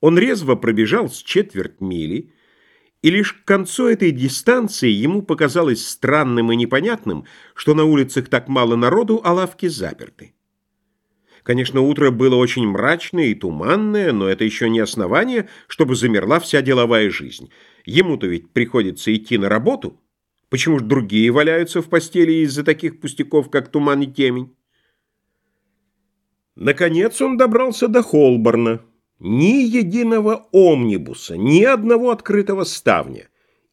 Он резво пробежал с четверть мили, и лишь к концу этой дистанции ему показалось странным и непонятным, что на улицах так мало народу, а лавки заперты. Конечно, утро было очень мрачное и туманное, но это еще не основание, чтобы замерла вся деловая жизнь. Ему-то ведь приходится идти на работу. Почему же другие валяются в постели из-за таких пустяков, как туман и темень? Наконец он добрался до Холборна. Ни единого омнибуса, ни одного открытого ставня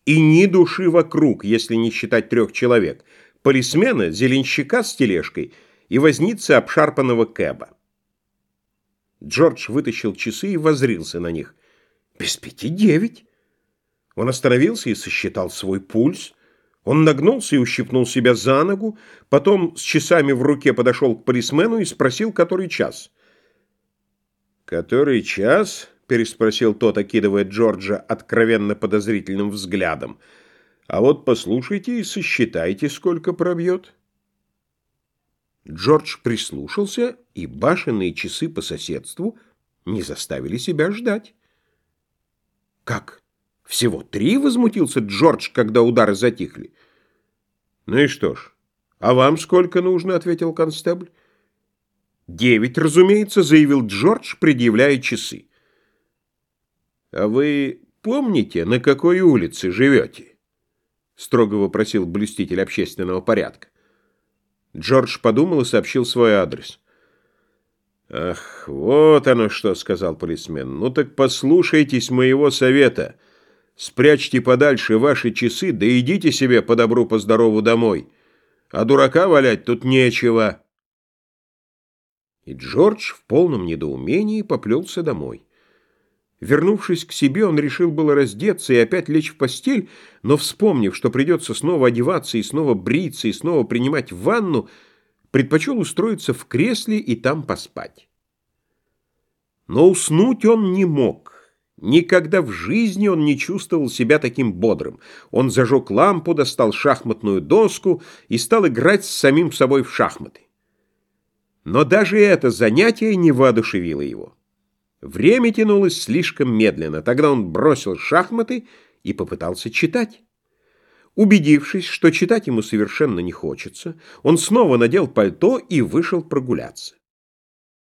и ни души вокруг, если не считать трех человек, полисмена, зеленщика с тележкой и возницы обшарпанного кэба. Джордж вытащил часы и возрился на них. Без пяти девять. Он остановился и сосчитал свой пульс. Он нагнулся и ущипнул себя за ногу, потом с часами в руке подошел к полисмену и спросил, который час — «Который час?» — переспросил тот, окидывая Джорджа откровенно подозрительным взглядом. «А вот послушайте и сосчитайте, сколько пробьет». Джордж прислушался, и башенные часы по соседству не заставили себя ждать. «Как? Всего три?» — возмутился Джордж, когда удары затихли. «Ну и что ж, а вам сколько нужно?» — ответил констебль. «Девять, разумеется», — заявил Джордж, предъявляя часы. «А вы помните, на какой улице живете?» — строго вопросил блюститель общественного порядка. Джордж подумал и сообщил свой адрес. «Ах, вот оно что», — сказал полисмен. «Ну так послушайтесь моего совета. Спрячьте подальше ваши часы, да идите себе по добру, по здорову домой. А дурака валять тут нечего». И Джордж в полном недоумении поплелся домой. Вернувшись к себе, он решил было раздеться и опять лечь в постель, но, вспомнив, что придется снова одеваться и снова бриться и снова принимать ванну, предпочел устроиться в кресле и там поспать. Но уснуть он не мог. Никогда в жизни он не чувствовал себя таким бодрым. Он зажег лампу, достал шахматную доску и стал играть с самим собой в шахматы. Но даже это занятие не воодушевило его. Время тянулось слишком медленно. Тогда он бросил шахматы и попытался читать. Убедившись, что читать ему совершенно не хочется, он снова надел пальто и вышел прогуляться.